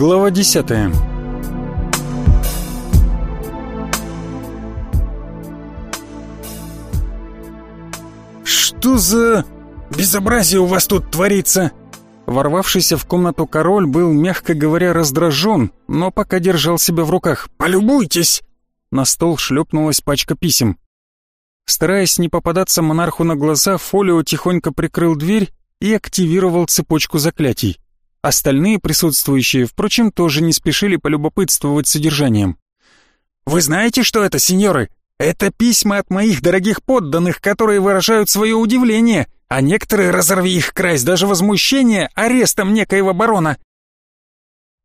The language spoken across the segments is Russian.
Глава десятая. «Что за безобразие у вас тут творится?» Ворвавшийся в комнату король был, мягко говоря, раздражен, но пока держал себя в руках. «Полюбуйтесь!» На стол шлепнулась пачка писем. Стараясь не попадаться монарху на глаза, Фолио тихонько прикрыл дверь и активировал цепочку заклятий. Остальные присутствующие, впрочем, тоже не спешили полюбопытствовать содержанием. «Вы знаете, что это, сеньоры? Это письма от моих дорогих подданных, которые выражают свое удивление, а некоторые, разорви их крась, даже возмущение арестом некоего барона.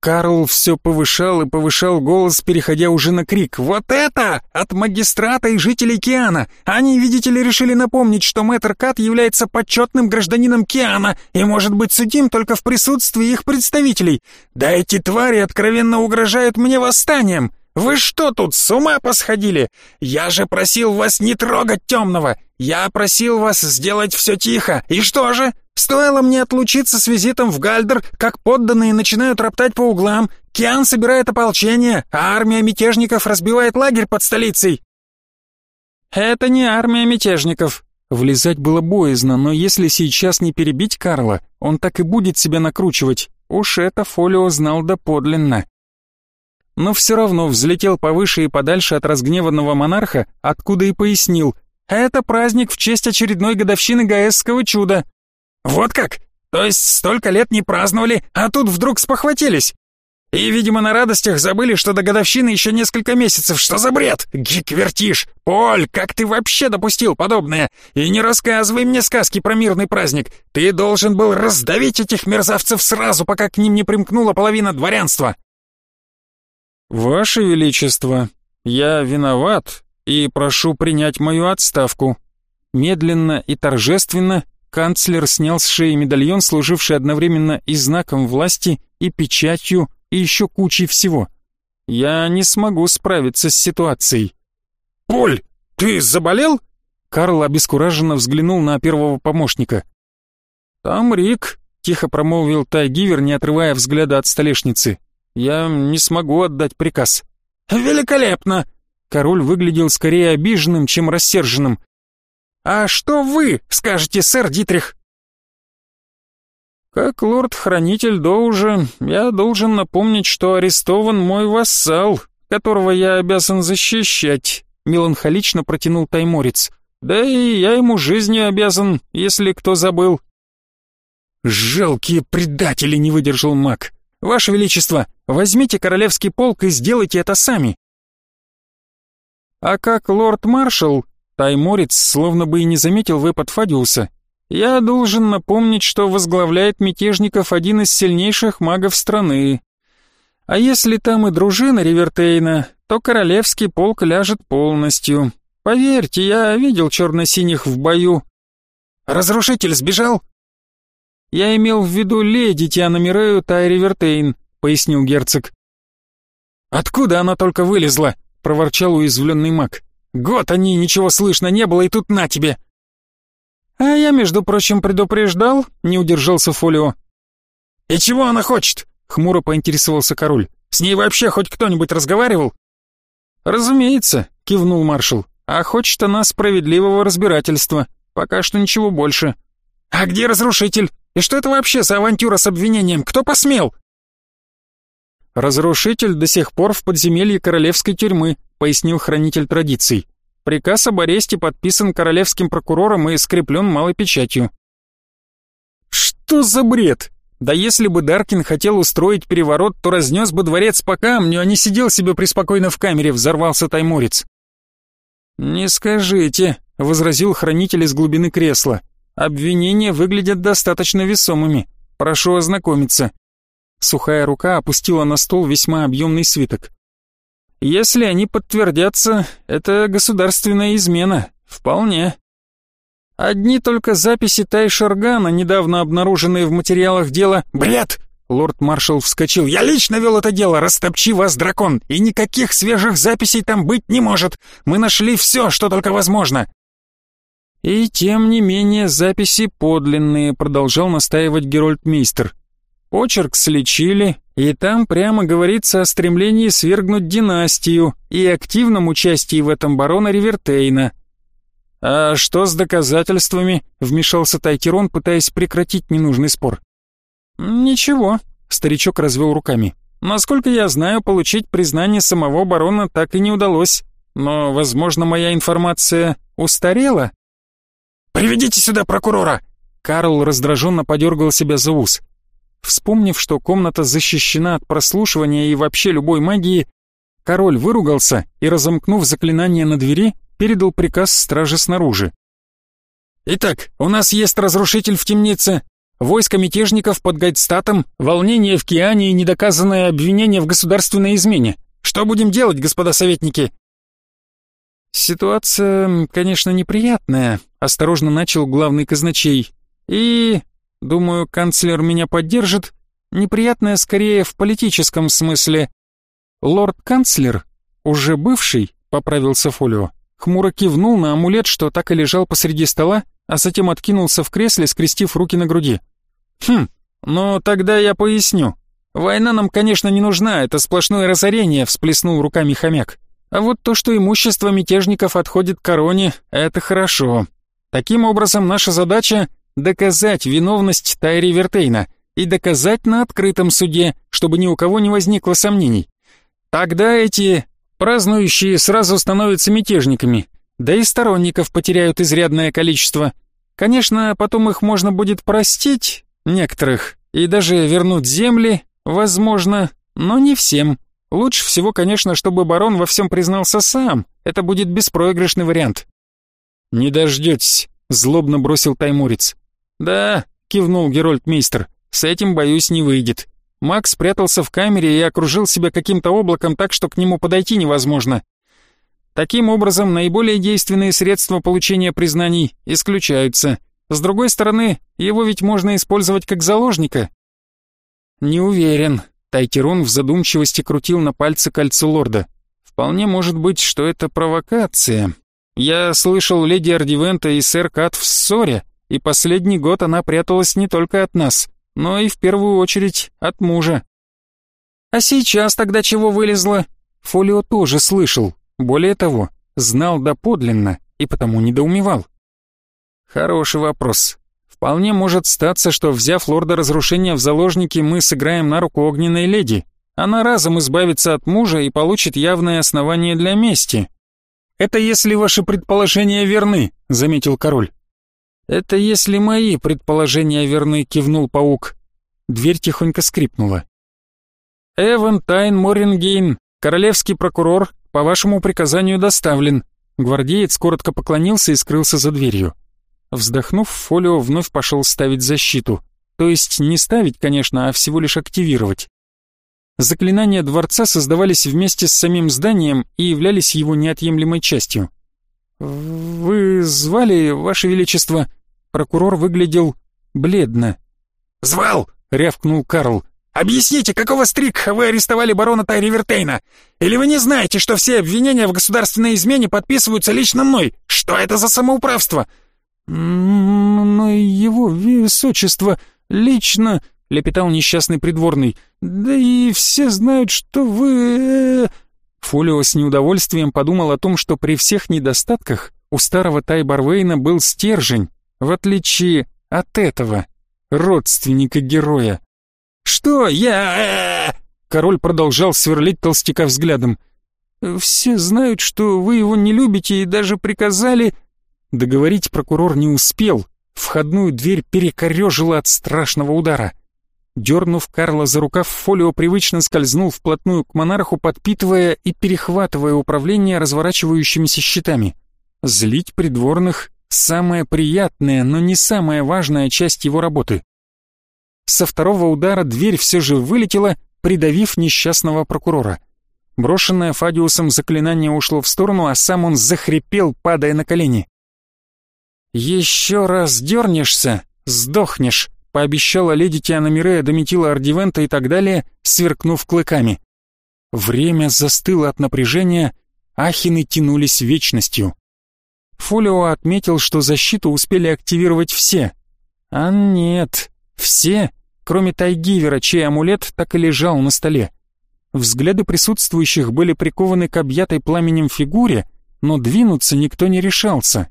Карл все повышал и повышал голос, переходя уже на крик. «Вот это! От магистрата и жителей Киана! Они, видите ли, решили напомнить, что мэтр Кат является почетным гражданином Киана и может быть судим только в присутствии их представителей. Да эти твари откровенно угрожают мне восстанием! Вы что тут, с ума посходили? Я же просил вас не трогать темного! Я просил вас сделать все тихо, и что же? Стоило мне отлучиться с визитом в Гальдер, как подданные начинают роптать по углам, Киан собирает ополчение, а армия мятежников разбивает лагерь под столицей. Это не армия мятежников. Влезать было боязно, но если сейчас не перебить Карла, он так и будет себя накручивать. Уж это Фолио знал доподлинно. Но все равно взлетел повыше и подальше от разгневанного монарха, откуда и пояснил. Это праздник в честь очередной годовщины Гаэсского чуда. «Вот как? То есть столько лет не праздновали, а тут вдруг спохватились? И, видимо, на радостях забыли, что до годовщины еще несколько месяцев. Что за бред? Гик-вертишь! Поль, как ты вообще допустил подобное? И не рассказывай мне сказки про мирный праздник. Ты должен был раздавить этих мерзавцев сразу, пока к ним не примкнула половина дворянства». «Ваше Величество, я виноват и прошу принять мою отставку». Медленно и торжественно канцлер снял с шеи медальон, служивший одновременно и знаком власти, и печатью, и еще кучей всего. Я не смогу справиться с ситуацией. «Поль, ты заболел?» Карл обескураженно взглянул на первого помощника. «Там Рик», — тихо промолвил Тайгивер, не отрывая взгляда от столешницы. «Я не смогу отдать приказ». «Великолепно!» Король выглядел скорее обиженным, чем рассерженным. «А что вы скажете, сэр Дитрих?» «Как лорд-хранитель Доужа, я должен напомнить, что арестован мой вассал, которого я обязан защищать», — меланхолично протянул тайморец. «Да и я ему жизнью обязан, если кто забыл». «Жалкие предатели!» — не выдержал маг. «Ваше Величество, возьмите королевский полк и сделайте это сами». «А как лорд-маршал, Тайморец словно бы и не заметил выпад Фадиуса. «Я должен напомнить, что возглавляет мятежников один из сильнейших магов страны. А если там и дружина Ривертейна, то королевский полк ляжет полностью. Поверьте, я видел черно-синих в бою». «Разрушитель сбежал?» «Я имел в виду леди Тиана Мирею Тай Ривертейн», — пояснил герцог. «Откуда она только вылезла?» — проворчал уязвленный маг. Год о ней ничего слышно не было, и тут на тебе!» «А я, между прочим, предупреждал», — не удержался Фолио. «И чего она хочет?» — хмуро поинтересовался король. «С ней вообще хоть кто-нибудь разговаривал?» «Разумеется», — кивнул маршал. «А хочет она справедливого разбирательства. Пока что ничего больше». «А где разрушитель? И что это вообще за авантюра с обвинением? Кто посмел?» «Разрушитель до сих пор в подземелье королевской тюрьмы», пояснил хранитель традиций. «Приказ об аресте подписан королевским прокурором и скреплен малой печатью». «Что за бред? Да если бы Даркин хотел устроить переворот, то разнес бы дворец по камню, а не сидел себе преспокойно в камере», — взорвался тайморец. «Не скажите», — возразил хранитель из глубины кресла. «Обвинения выглядят достаточно весомыми. Прошу ознакомиться». Сухая рука опустила на стол весьма объемный свиток. «Если они подтвердятся, это государственная измена. Вполне». Одни только записи Тайшаргана, недавно обнаруженные в материалах дела... «Бред!» Лорд-маршал вскочил. «Я лично вел это дело, растопчи вас, дракон! И никаких свежих записей там быть не может! Мы нашли все, что только возможно!» «И тем не менее записи подлинные», — продолжал настаивать Герольд Мейстер. Почерк слечили, И там прямо говорится о стремлении свергнуть династию и активном участии в этом барона Ривертейна. «А что с доказательствами?» — вмешался Тайкерон, пытаясь прекратить ненужный спор. «Ничего», — старичок развел руками. «Насколько я знаю, получить признание самого барона так и не удалось. Но, возможно, моя информация устарела?» «Приведите сюда прокурора!» Карл раздраженно подергал себя за ус. Вспомнив, что комната защищена от прослушивания и вообще любой магии, король выругался и, разомкнув заклинание на двери, передал приказ страже снаружи. «Итак, у нас есть разрушитель в темнице, войско мятежников под Гайдстатом, волнение в Киане и недоказанное обвинение в государственной измене. Что будем делать, господа советники?» «Ситуация, конечно, неприятная», — осторожно начал главный казначей. «И Думаю, канцлер меня поддержит. Неприятное скорее в политическом смысле. Лорд-канцлер, уже бывший, поправился Фолио, хмуро кивнул на амулет, что так и лежал посреди стола, а затем откинулся в кресле, скрестив руки на груди. «Хм, ну тогда я поясню. Война нам, конечно, не нужна, это сплошное разорение», — всплеснул руками хомяк. «А вот то, что имущество мятежников отходит короне, это хорошо. Таким образом, наша задача доказать виновность Тайри Вертейна и доказать на открытом суде, чтобы ни у кого не возникло сомнений. Тогда эти празднующие сразу становятся мятежниками, да и сторонников потеряют изрядное количество. Конечно, потом их можно будет простить, некоторых, и даже вернуть земли, возможно, но не всем. Лучше всего, конечно, чтобы барон во всем признался сам, это будет беспроигрышный вариант. «Не дождетесь», — злобно бросил таймурец. «Да», — кивнул Герольдмейстер, — «с этим, боюсь, не выйдет. Макс спрятался в камере и окружил себя каким-то облаком так, что к нему подойти невозможно. Таким образом, наиболее действенные средства получения признаний исключаются. С другой стороны, его ведь можно использовать как заложника». «Не уверен», — Тайтерон в задумчивости крутил на пальце кольцо лорда. «Вполне может быть, что это провокация. Я слышал леди Ардивента и сэр Кат в ссоре, и последний год она пряталась не только от нас, но и в первую очередь от мужа. А сейчас тогда чего вылезло? Фолио тоже слышал, более того, знал доподлинно и потому недоумевал. Хороший вопрос. Вполне может статься, что, взяв лорда разрушения в заложники, мы сыграем на руку огненной леди. Она разом избавится от мужа и получит явное основание для мести. «Это если ваши предположения верны», — заметил король. «Это если мои предположения верны», — кивнул паук. Дверь тихонько скрипнула. «Эван Тайн Морингейн, королевский прокурор, по вашему приказанию доставлен». Гвардеец коротко поклонился и скрылся за дверью. Вздохнув, Фолио вновь пошел ставить защиту. То есть не ставить, конечно, а всего лишь активировать. Заклинания дворца создавались вместе с самим зданием и являлись его неотъемлемой частью. «Вы звали, Ваше Величество?» Прокурор выглядел бледно. «Звал!» — рявкнул Карл. «Объясните, какого стрикха вы арестовали барона Тайри Вертейна? Или вы не знаете, что все обвинения в государственной измене подписываются лично мной? Что это за самоуправство?» «Но его высочество лично...» — лепетал несчастный придворный. «Да и все знают, что вы...» э, Фолио с неудовольствием подумал о том, что при всех недостатках у старого Тайбарвейна был стержень, в отличие от этого, родственника героя. «Что я...» Король продолжал сверлить толстяка взглядом. «Все знают, что вы его не любите и даже приказали...» Договорить прокурор не успел. Входную дверь перекорежило от страшного удара. Дернув Карла за рукав, Фолио привычно скользнул вплотную к монарху, подпитывая и перехватывая управление разворачивающимися щитами. Злить придворных — самая приятная, но не самая важная часть его работы. Со второго удара дверь все же вылетела, придавив несчастного прокурора. Брошенное Фадиусом заклинание ушло в сторону, а сам он захрипел, падая на колени. «Еще раз дернешься — сдохнешь», пообещала леди Тиана Мирея Дометила Ардивента и так далее, сверкнув клыками. Время застыло от напряжения, ахины тянулись вечностью. Фолио отметил, что защиту успели активировать все. А нет, все кроме Тайгивера, чей амулет так и лежал на столе. Взгляды присутствующих были прикованы к объятой пламенем фигуре, но двинуться никто не решался.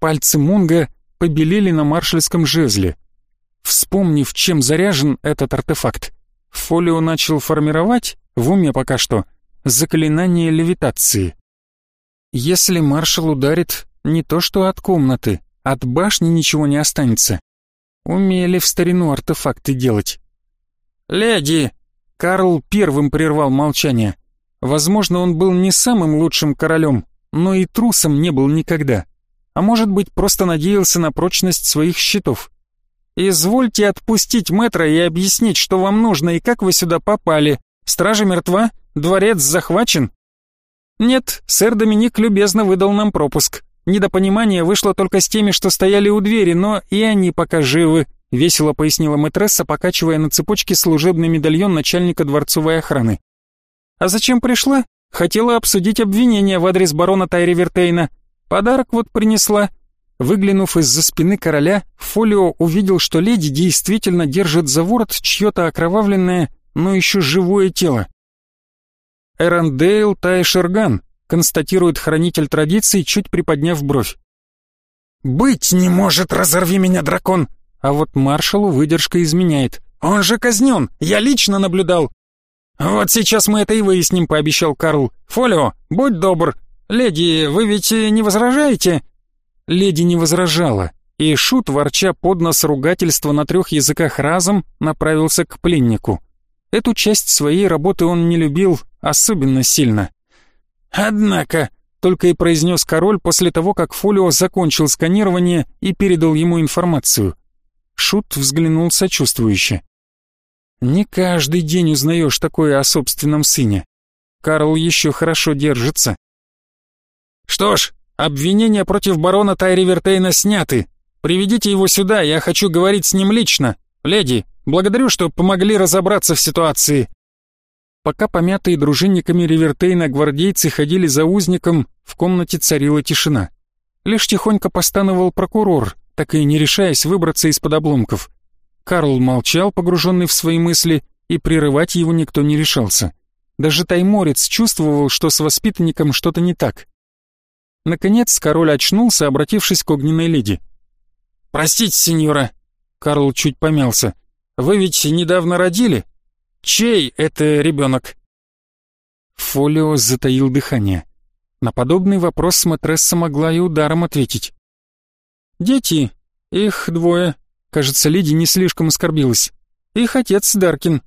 Пальцы Мунга побелели на маршальском жезле. Вспомнив, чем заряжен этот артефакт, Фолио начал формировать, в уме пока что, заклинание левитации. Если маршал ударит, не то что от комнаты, от башни ничего не останется. Умели в старину артефакты делать. «Леди!» Карл первым прервал молчание. Возможно, он был не самым лучшим королем, но и трусом не был никогда. А может быть, просто надеялся на прочность своих щитов. «Извольте отпустить мэтра и объяснить, что вам нужно и как вы сюда попали. Стража мертва? Дворец захвачен?» «Нет, сэр Доминик любезно выдал нам пропуск. Недопонимание вышло только с теми, что стояли у двери, но и они пока живы», — весело пояснила мэтресса, покачивая на цепочке служебный медальон начальника дворцовой охраны. «А зачем пришла? Хотела обсудить обвинение в адрес барона Тайри Вертейна. Подарок вот принесла». Выглянув из-за спины короля, Фолио увидел, что леди действительно держит за ворот чье-то окровавленное, но еще живое тело. Эрандейл Тайшерган, констатирует хранитель традиций, чуть приподняв бровь. «Быть не может, разорви меня, дракон!» А вот маршалу выдержка изменяет. «Он же казнен! Я лично наблюдал!» «Вот сейчас мы это и выясним», — пообещал Карл. «Фолио, будь добр. Леди, вы ведь не возражаете?» Леди не возражала, и Шут, ворча под нос ругательства на трех языках разом, направился к пленнику. Эту часть своей работы он не любил особенно сильно. «Однако», — только и произнес король после того, как Фолио закончил сканирование и передал ему информацию. Шут взглянул сочувствующе. «Не каждый день узнаешь такое о собственном сыне. Карл еще хорошо держится». «Что ж, обвинения против барона Тайри Вертейна сняты. Приведите его сюда, я хочу говорить с ним лично. Леди, благодарю, что помогли разобраться в ситуации». Пока помятые дружинниками Ривертейна гвардейцы ходили за узником, в комнате царила тишина. Лишь тихонько постановал прокурор, так и не решаясь выбраться из-под обломков. Карл молчал, погруженный в свои мысли, и прерывать его никто не решался. Даже тайморец чувствовал, что с воспитанником что-то не так. Наконец король очнулся, обратившись к огненной леди. «Простите, сеньора», — Карл чуть помялся, — «вы ведь недавно родили? Чей это ребенок?» Фолио затаил дыхание. На подобный вопрос матресса могла и ударом ответить. Дети, их двое. Кажется, леди не слишком оскорбилась. Их отец Даркин.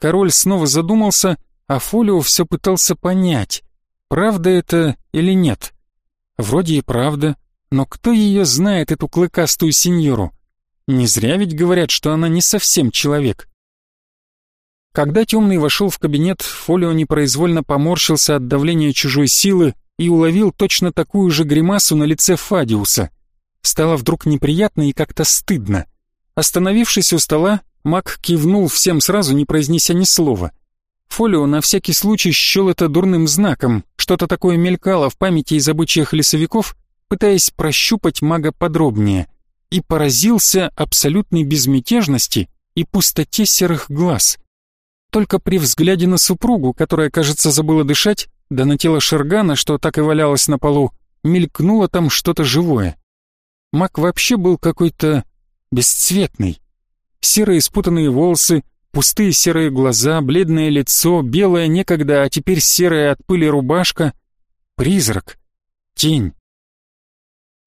Король снова задумался, а Фолио все пытался понять, правда это или нет. Вроде и правда, но кто ее знает, эту клыкастую сеньору? Не зря ведь говорят, что она не совсем человек. Когда темный вошел в кабинет, Фолио непроизвольно поморщился от давления чужой силы и уловил точно такую же гримасу на лице Фадиуса — Стало вдруг неприятно и как-то стыдно. Остановившись у стола, Мак кивнул всем сразу, не произнеся ни слова. Фолио на всякий случай счел это дурным знаком, что-то такое мелькало в памяти из обычаев лесовиков, пытаясь прощупать мага подробнее, и поразился абсолютной безмятежности и пустоте серых глаз. Только при взгляде на супругу, которая, кажется, забыла дышать, да на тело Шергана, что так и валялось на полу, мелькнуло там что-то живое. Мак вообще был какой-то бесцветный. Серые спутанные волосы, пустые серые глаза, бледное лицо, белое некогда, а теперь серая от пыли рубашка. Призрак. Тень.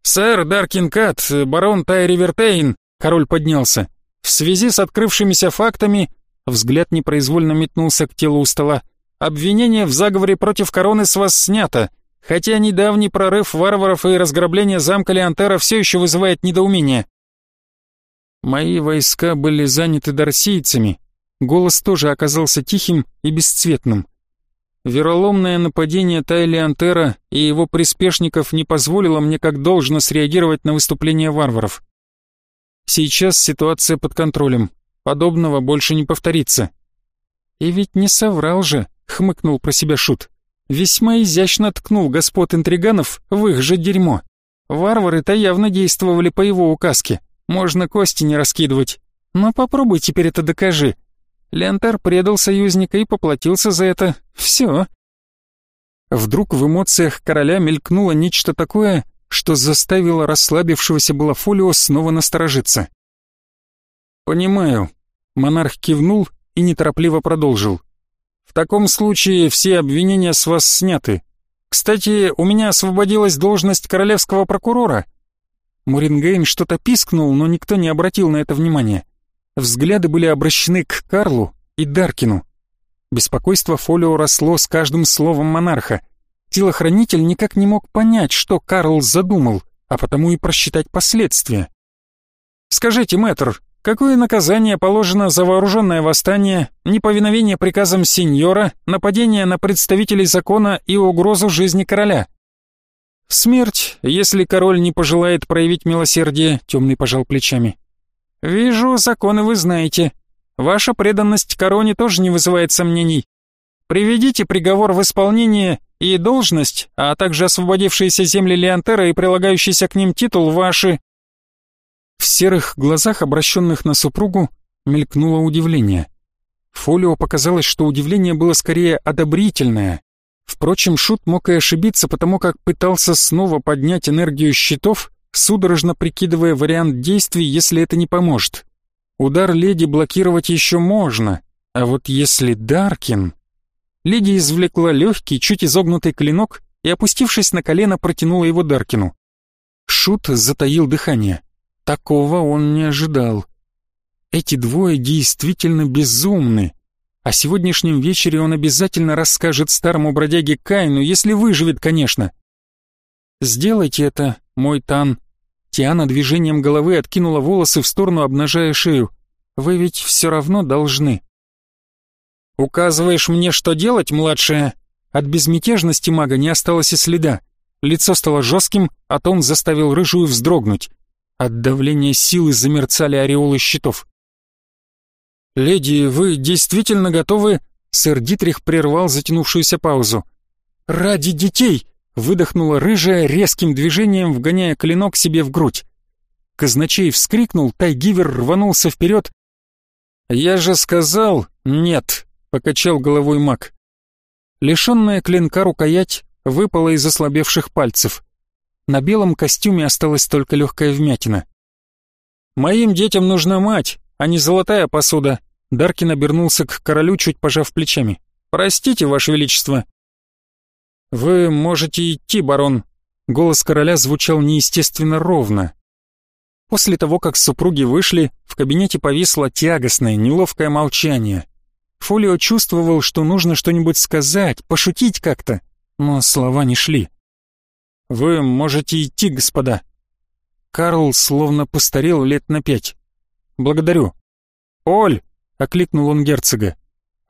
«Сэр Даркинкат, барон Тайри Вертейн», — король поднялся. «В связи с открывшимися фактами...» Взгляд непроизвольно метнулся к телу у стола. «Обвинение в заговоре против короны с вас снято. Хотя недавний прорыв варваров и разграбление замка Леонтера все еще вызывает недоумение. Мои войска были заняты дарсийцами. Голос тоже оказался тихим и бесцветным. Вероломное нападение Тайли Антера и его приспешников не позволило мне как должно среагировать на выступление варваров. Сейчас ситуация под контролем. Подобного больше не повторится. И ведь не соврал же, хмыкнул про себя Шут весьма изящно ткнул господ интриганов в их же дерьмо. Варвары-то явно действовали по его указке, можно кости не раскидывать. Но попробуй теперь это докажи. Леонтар предал союзника и поплатился за это. Все. Вдруг в эмоциях короля мелькнуло нечто такое, что заставило расслабившегося было Фолио снова насторожиться. «Понимаю», — монарх кивнул и неторопливо продолжил. «В таком случае все обвинения с вас сняты. Кстати, у меня освободилась должность королевского прокурора». Мурингейн что-то пискнул, но никто не обратил на это внимания. Взгляды были обращены к Карлу и Даркину. Беспокойство Фолио росло с каждым словом монарха. Телохранитель никак не мог понять, что Карл задумал, а потому и просчитать последствия. «Скажите, мэтр, какое наказание положено за вооруженное восстание, неповиновение приказам сеньора, нападение на представителей закона и угрозу жизни короля?» «Смерть, если король не пожелает проявить милосердие», — темный пожал плечами. «Вижу, законы вы знаете. Ваша преданность короне тоже не вызывает сомнений. Приведите приговор в исполнение, и должность, а также освободившиеся земли Леонтера и прилагающийся к ним титул ваши». В серых глазах, обращенных на супругу, мелькнуло удивление. Фолио показалось, что удивление было скорее одобрительное. Впрочем, Шут мог и ошибиться, потому как пытался снова поднять энергию щитов, судорожно прикидывая вариант действий, если это не поможет. Удар леди блокировать еще можно, а вот если Даркин... Леди извлекла легкий, чуть изогнутый клинок и, опустившись на колено, протянула его Даркину. Шут затаил дыхание. Такого он не ожидал. Эти двое действительно безумны. О сегодняшнем вечере он обязательно расскажет старому бродяге Кайну, если выживет, конечно. «Сделайте это, мой Тан», Тиана движением головы откинула волосы в сторону, обнажая шею. «Вы ведь все равно должны». «Указываешь мне, что делать, младшая?» От безмятежности мага не осталось и следа. Лицо стало жестким, а тон заставил рыжую вздрогнуть. От давления силы замерцали ореолы щитов. «Леди, вы действительно готовы?» Сэр Дитрих прервал затянувшуюся паузу. «Ради детей!» Выдохнула рыжая резким движением, вгоняя клинок себе в грудь. Казначей вскрикнул, Тайгивер рванулся вперед. «Я же сказал, нет», — покачал головой маг. Лишенная клинка рукоять выпала из ослабевших пальцев. На белом костюме осталась только легкая вмятина. «Моим детям нужна мать, а не золотая посуда», — Даркин обернулся к королю, чуть пожав плечами. «Простите, Ваше Величество». «Вы можете идти, барон». Голос короля звучал неестественно ровно. После того, как супруги вышли, в кабинете повисло тягостное, неловкое молчание. Фолио чувствовал, что нужно что-нибудь сказать, пошутить как-то, но слова не шли. «Вы можете идти, господа». Карл словно постарел лет на пять. «Благодарю». «Оль!» — окликнул он герцога.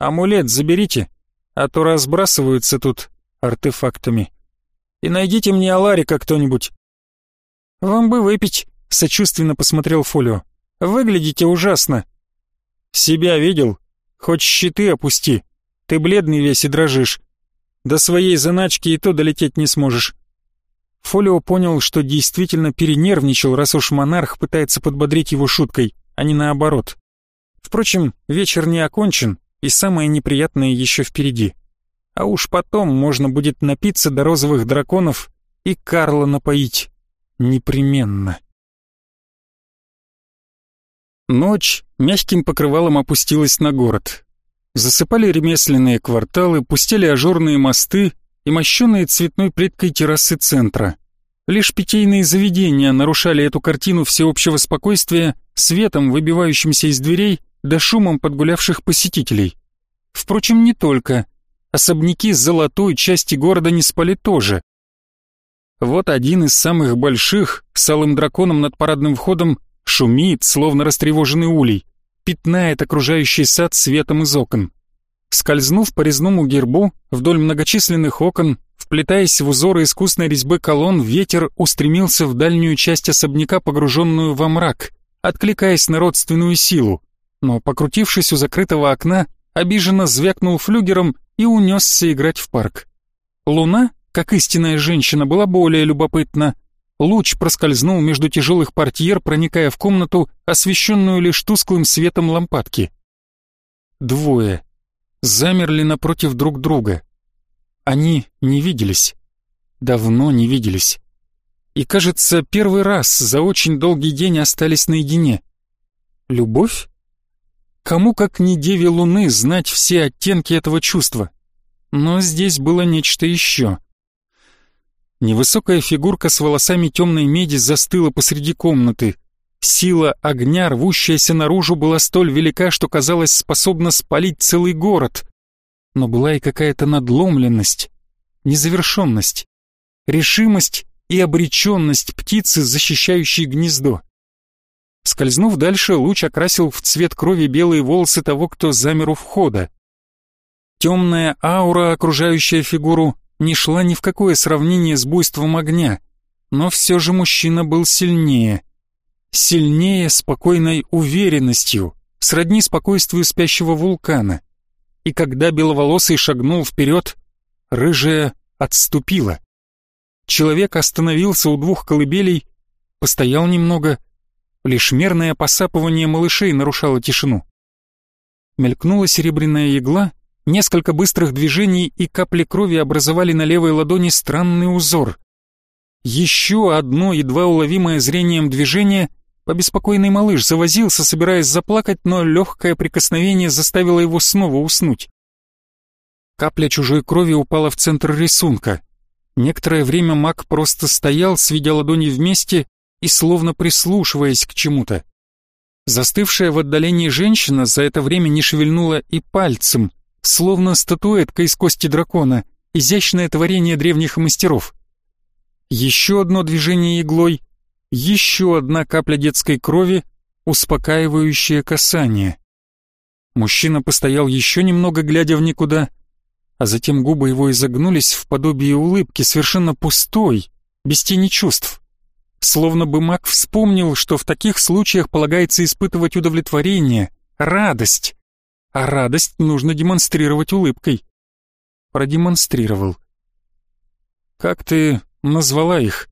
«Амулет заберите, а то разбрасываются тут артефактами. И найдите мне Аларика кто-нибудь. Вам бы выпить, сочувственно посмотрел Фолио. Выглядите ужасно. Себя видел? Хоть щиты опусти. Ты бледный весь и дрожишь. До своей заначки и то долететь не сможешь. Фолио понял, что действительно перенервничал, раз уж монарх пытается подбодрить его шуткой, а не наоборот. Впрочем, вечер не окончен, и самое неприятное еще впереди а уж потом можно будет напиться до розовых драконов и Карла напоить. Непременно. Ночь мягким покрывалом опустилась на город. Засыпали ремесленные кварталы, пустели ажурные мосты и мощенные цветной плиткой террасы центра. Лишь питейные заведения нарушали эту картину всеобщего спокойствия светом, выбивающимся из дверей, да шумом подгулявших посетителей. Впрочем, не только особняки золотой части города не спали тоже. Вот один из самых больших, с алым драконом над парадным входом, шумит, словно растревоженный улей, пятнает окружающий сад светом из окон. Скользнув по резному гербу вдоль многочисленных окон, вплетаясь в узоры искусной резьбы колонн, ветер устремился в дальнюю часть особняка, погруженную во мрак, откликаясь на родственную силу. Но, покрутившись у закрытого окна, обиженно звякнул флюгером и унесся играть в парк. Луна, как истинная женщина, была более любопытна. луч проскользнул между тяжелых портьер, проникая в комнату, освещенную лишь тусклым светом лампадки. Двое. Замерли напротив друг друга. Они не виделись. Давно не виделись. И, кажется, первый раз за очень долгий день остались наедине. Любовь? Кому, как не Деве Луны, знать все оттенки этого чувства? Но здесь было нечто еще. Невысокая фигурка с волосами темной меди застыла посреди комнаты. Сила огня, рвущаяся наружу, была столь велика, что казалось способна спалить целый город. Но была и какая-то надломленность, незавершенность, решимость и обреченность птицы, защищающей гнездо. Скользнув дальше, луч окрасил в цвет крови белые волосы того, кто замер у входа. Темная аура, окружающая фигуру, не шла ни в какое сравнение с буйством огня, но все же мужчина был сильнее. Сильнее спокойной уверенностью, сродни спокойствию спящего вулкана. И когда беловолосый шагнул вперед, рыжая отступила. Человек остановился у двух колыбелей, постоял немного, Лишь мерное посапывание малышей нарушало тишину. Мелькнула серебряная игла, несколько быстрых движений и капли крови образовали на левой ладони странный узор. Еще одно едва уловимое зрением движение, побеспокойный малыш завозился, собираясь заплакать, но легкое прикосновение заставило его снова уснуть. Капля чужой крови упала в центр рисунка. Некоторое время маг просто стоял, сведя ладони вместе и словно прислушиваясь к чему-то. Застывшая в отдалении женщина за это время не шевельнула и пальцем, словно статуэтка из кости дракона, изящное творение древних мастеров. Еще одно движение иглой, еще одна капля детской крови, успокаивающее касание. Мужчина постоял еще немного, глядя в никуда, а затем губы его изогнулись в подобие улыбки, совершенно пустой, без тени чувств. Словно бы маг вспомнил, что в таких случаях полагается испытывать удовлетворение, радость. А радость нужно демонстрировать улыбкой. Продемонстрировал. «Как ты назвала их?»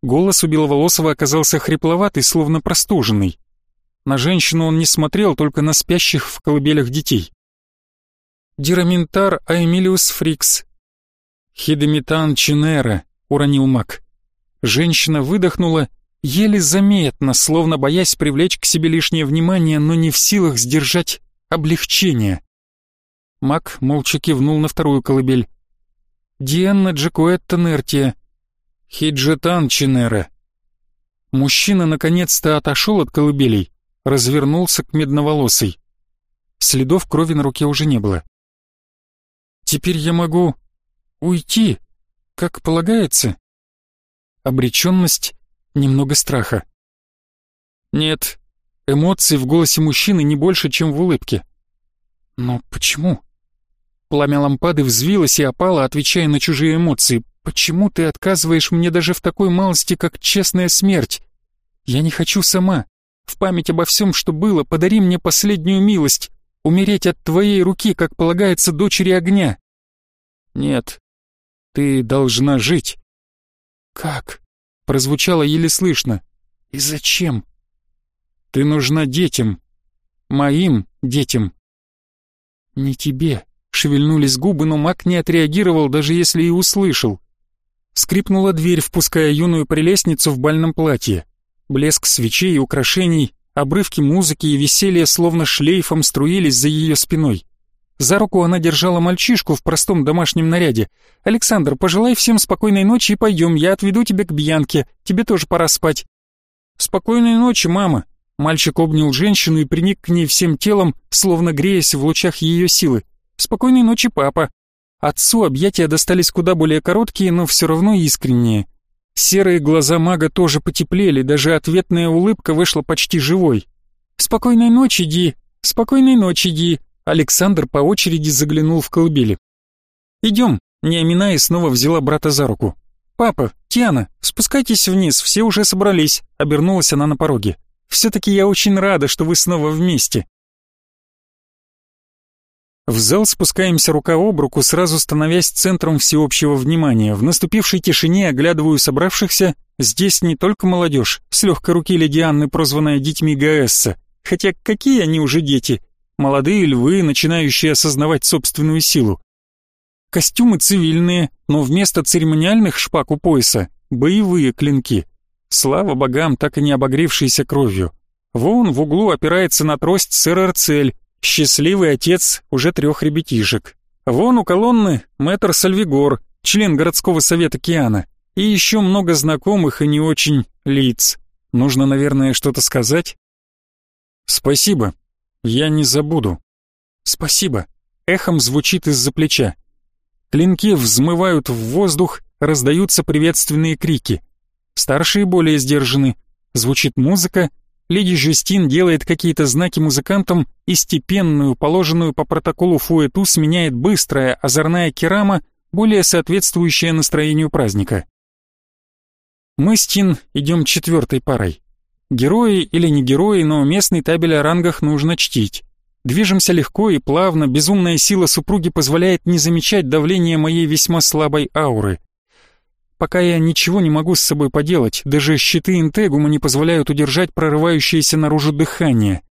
Голос у Беловолосого оказался хрипловатый, словно простуженный. На женщину он не смотрел, только на спящих в колыбелях детей. «Дираминтар Аэмилиус Фрикс». «Хидемитан Чинера», — уронил маг. Женщина выдохнула, еле заметно, словно боясь привлечь к себе лишнее внимание, но не в силах сдержать облегчение. Маг молча кивнул на вторую колыбель. «Дианна Джакуэтта Нертия. Хиджетан Чинера». Мужчина наконец-то отошел от колыбелей, развернулся к медноволосой. Следов крови на руке уже не было. «Теперь я могу уйти, как полагается?» Обреченность, немного страха. Нет, эмоций в голосе мужчины не больше, чем в улыбке. Но почему? Пламя лампады взвилось и опало, отвечая на чужие эмоции. «Почему ты отказываешь мне даже в такой малости, как честная смерть? Я не хочу сама. В память обо всем, что было, подари мне последнюю милость. Умереть от твоей руки, как полагается дочери огня». «Нет, ты должна жить. «Как?» — прозвучало еле слышно. «И зачем?» «Ты нужна детям. Моим детям». «Не тебе», — шевельнулись губы, но маг не отреагировал, даже если и услышал. Скрипнула дверь, впуская юную прелестницу в бальном платье. Блеск свечей и украшений, обрывки музыки и веселья словно шлейфом струились за ее спиной. За руку она держала мальчишку в простом домашнем наряде. «Александр, пожелай всем спокойной ночи и пойдем, я отведу тебя к Бьянке, тебе тоже пора спать». «Спокойной ночи, мама». Мальчик обнял женщину и приник к ней всем телом, словно греясь в лучах ее силы. «Спокойной ночи, папа». Отцу объятия достались куда более короткие, но все равно искренние. Серые глаза мага тоже потеплели, даже ответная улыбка вышла почти живой. «Спокойной ночи, Ди! Спокойной ночи, Ди!» Александр по очереди заглянул в колыбели. «Идем», — Неамина и снова взяла брата за руку. «Папа, Тиана, спускайтесь вниз, все уже собрались», — обернулась она на пороге. «Все-таки я очень рада, что вы снова вместе». В зал спускаемся рука об руку, сразу становясь центром всеобщего внимания. В наступившей тишине оглядываю собравшихся. Здесь не только молодежь, с легкой руки леди Анны, прозванная детьми Гаэсса. Хотя какие они уже дети? Молодые львы, начинающие осознавать собственную силу. Костюмы цивильные, но вместо церемониальных шпаг у пояса — боевые клинки. Слава богам, так и не обогревшиеся кровью. Вон в углу опирается на трость сэр Арцель, счастливый отец уже трех ребятишек. Вон у колонны мэтр Сальвигор, член городского совета Киана. И еще много знакомых и не очень лиц. Нужно, наверное, что-то сказать? Спасибо. Я не забуду. Спасибо. Эхом звучит из-за плеча. Клинки взмывают в воздух, раздаются приветственные крики. Старшие более сдержаны. Звучит музыка, леди Жюстин делает какие-то знаки музыкантам и степенную, положенную по протоколу фуэту сменяет быстрая, озорная керама, более соответствующая настроению праздника. Мы с Тин идем четвертой парой. Герои или не герои, но местный табель о рангах нужно чтить. Движемся легко и плавно, безумная сила супруги позволяет не замечать давления моей весьма слабой ауры. Пока я ничего не могу с собой поделать, даже щиты интегума не позволяют удержать прорывающееся наружу дыхание.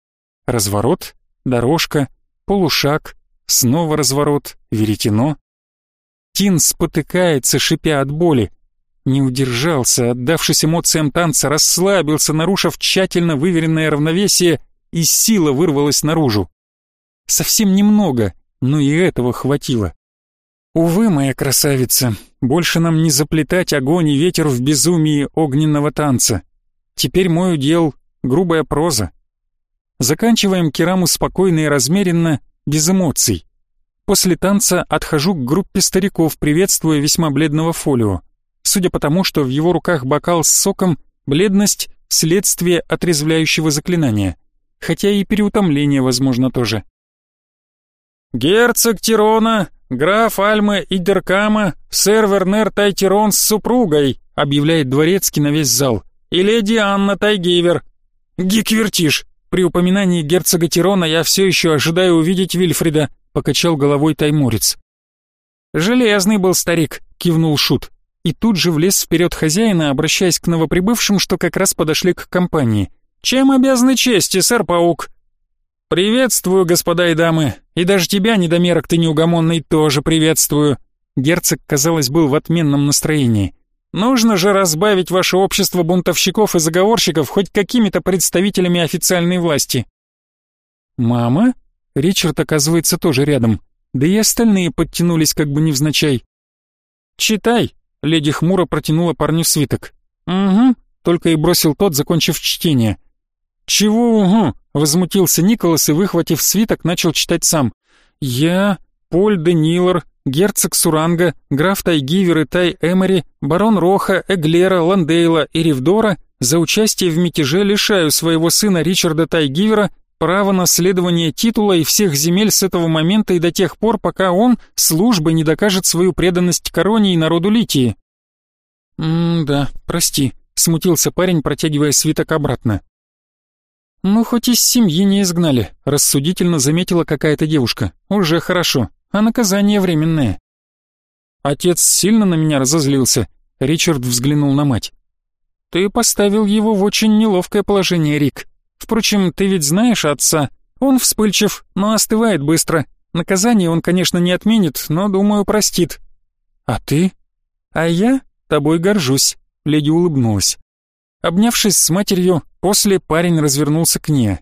Разворот, дорожка, полушаг, снова разворот, веретено. Тин спотыкается, шипя от боли. Не удержался, отдавшись эмоциям танца, расслабился, нарушив тщательно выверенное равновесие, и сила вырвалась наружу. Совсем немного, но и этого хватило. Увы, моя красавица, больше нам не заплетать огонь и ветер в безумии огненного танца. Теперь мой удел — грубая проза. Заканчиваем кераму спокойно и размеренно, без эмоций. После танца отхожу к группе стариков, приветствуя весьма бледного фолио. Судя по тому, что в его руках бокал с соком, бледность — следствие отрезвляющего заклинания. Хотя и переутомление, возможно, тоже. «Герцог Тирона «Граф Альмы Идеркама, сэр Вернер Тайтирон с супругой», объявляет дворецкий на весь зал. «И леди Анна Тайгейвер». «Гиквертиш, при упоминании герцога Тирона я все еще ожидаю увидеть Вильфрида», покачал головой таймурец. «Железный был старик», кивнул Шут. И тут же влез вперед хозяина, обращаясь к новоприбывшим, что как раз подошли к компании. «Чем обязаны чести, сэр Паук?» «Приветствую, господа и дамы, и даже тебя, недомерок ты неугомонный, тоже приветствую». Герцог, казалось, был в отменном настроении. «Нужно же разбавить ваше общество бунтовщиков и заговорщиков хоть какими-то представителями официальной власти». «Мама?» Ричард, оказывается, тоже рядом. Да и остальные подтянулись как бы невзначай. «Читай», — леди хмуро протянула парню свиток. «Угу», — только и бросил тот, закончив чтение. «Чего угу?» — возмутился Николас и, выхватив свиток, начал читать сам. «Я, Поль де герцог Суранга, граф Тайгивер и Тай Эмери, барон Роха, Эглера, Ландейла и Ривдора за участие в мятеже лишаю своего сына Ричарда Тайгивера права наследования титула и всех земель с этого момента и до тех пор, пока он службой не докажет свою преданность короне и народу Литии». «М-да, прости», — смутился парень, протягивая свиток обратно. «Ну, хоть из семьи не изгнали», — рассудительно заметила какая-то девушка. «Уже хорошо, а наказание временное». Отец сильно на меня разозлился. Ричард взглянул на мать. «Ты поставил его в очень неловкое положение, Рик. Впрочем, ты ведь знаешь отца. Он вспыльчив, но остывает быстро. Наказание он, конечно, не отменит, но, думаю, простит». «А ты?» «А я тобой горжусь», — леди улыбнулась. Обнявшись с матерью, после парень развернулся к ней.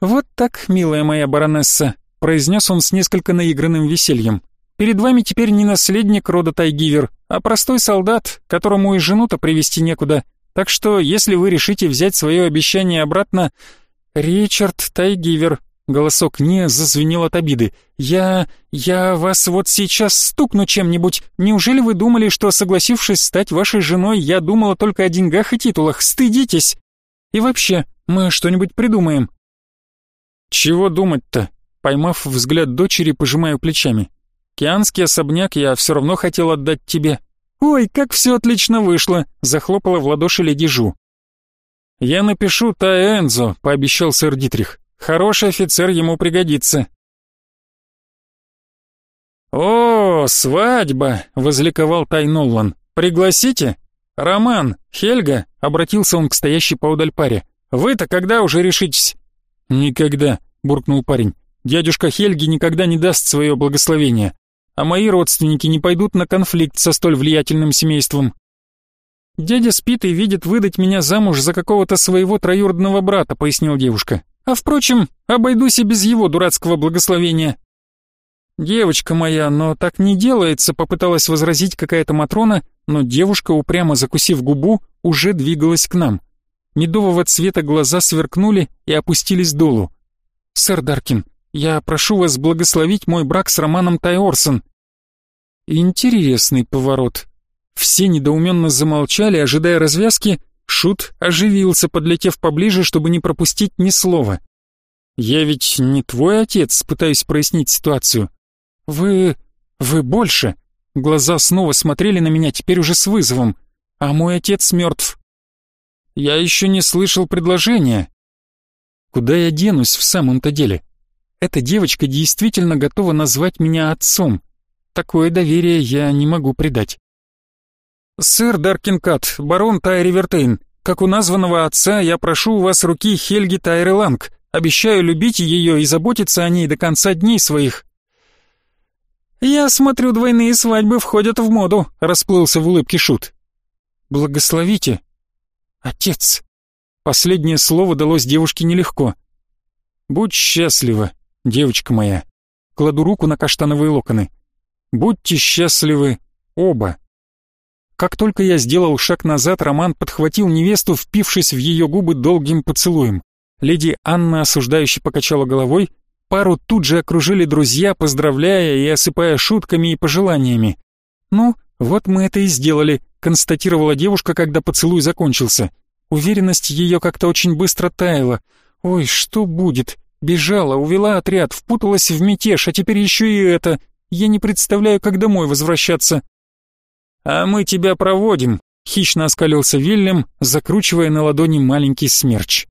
«Вот так, милая моя баронесса», — произнес он с несколько наигранным весельем. «Перед вами теперь не наследник рода Тайгивер, а простой солдат, которому и жену-то привести некуда. Так что, если вы решите взять свое обещание обратно...» «Ричард Тайгивер», Голосок не зазвенел от обиды. «Я... я вас вот сейчас стукну чем-нибудь. Неужели вы думали, что, согласившись стать вашей женой, я думала только о деньгах и титулах? Стыдитесь! И вообще, мы что-нибудь придумаем». «Чего думать-то?» Поймав взгляд дочери, пожимаю плечами. «Кианский особняк я все равно хотел отдать тебе». «Ой, как все отлично вышло!» — захлопала в ладоши леди Жу. «Я напишу Таэнзо», — пообещал сэр Дитрих. Хороший офицер ему пригодится. «О, свадьба!» — возликовал Тай Ноллан. «Пригласите?» «Роман, Хельга», — обратился он к стоящей поодаль паре. «Вы-то когда уже решитесь?» «Никогда», — буркнул парень. «Дядюшка Хельги никогда не даст свое благословение, а мои родственники не пойдут на конфликт со столь влиятельным семейством». «Дядя спит и видит выдать меня замуж за какого-то своего троюродного брата», — пояснил девушка. «А впрочем, обойдусь и без его дурацкого благословения». «Девочка моя, но так не делается», — попыталась возразить какая-то Матрона, но девушка, упрямо закусив губу, уже двигалась к нам. Медового цвета глаза сверкнули и опустились долу. «Сэр Даркин, я прошу вас благословить мой брак с Романом Тайорсон». Интересный поворот. Все недоуменно замолчали, ожидая развязки. Шут оживился, подлетев поближе, чтобы не пропустить ни слова. «Я ведь не твой отец», пытаюсь прояснить ситуацию. «Вы... вы больше...» Глаза снова смотрели на меня, теперь уже с вызовом. «А мой отец мертв». «Я еще не слышал предложения». «Куда я денусь в самом-то деле? Эта девочка действительно готова назвать меня отцом. Такое доверие я не могу предать». «Сэр Даркинкат, барон Тайри Вертейн, как у названного отца я прошу у вас руки Хельги Тайры Ланг. Обещаю любить ее и заботиться о ней до конца дней своих. «Я смотрю, двойные свадьбы входят в моду», — расплылся в улыбке Шут. «Благословите, отец». Последнее слово далось девушке нелегко. «Будь счастлива, девочка моя». Кладу руку на каштановые локоны. «Будьте счастливы оба». Как только я сделал шаг назад, Роман подхватил невесту, впившись в ее губы долгим поцелуем. Леди Анна осуждающе покачала головой, Пару тут же окружили друзья, поздравляя и осыпая шутками и пожеланиями. «Ну, вот мы это и сделали», — констатировала девушка, когда поцелуй закончился. Уверенность ее как-то очень быстро таяла. «Ой, что будет? Бежала, увела отряд, впуталась в мятеж, а теперь еще и это. Я не представляю, как домой возвращаться». «А мы тебя проводим», — хищно оскалился Вильям, закручивая на ладони маленький смерч.